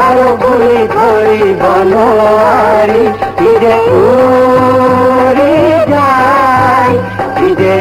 ধরো গুলি ধরি বনোয়ারি ফিরে যায় ফিরে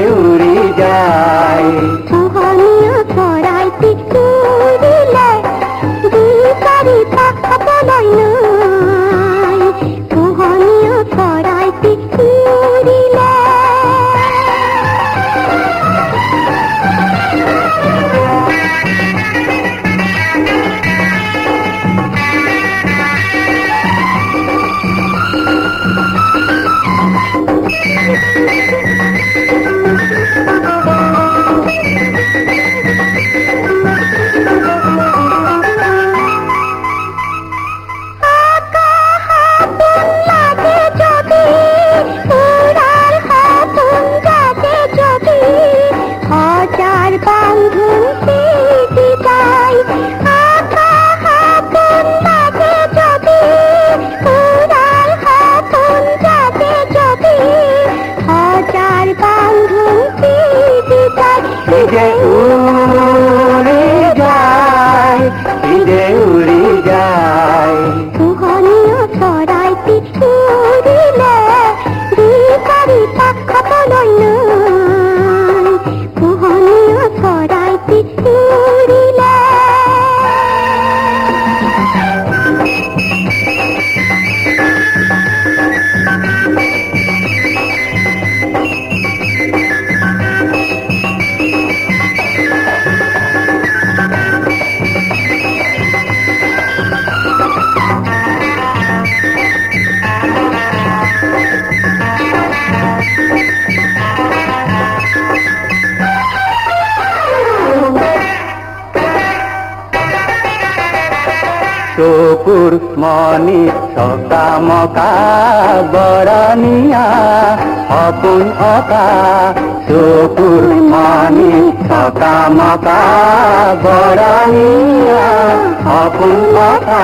जय চকুর মনি সকামকা বরণিয়া অপুন অকা চকুর মনি সকামকা বরণিয়া অপুন অকা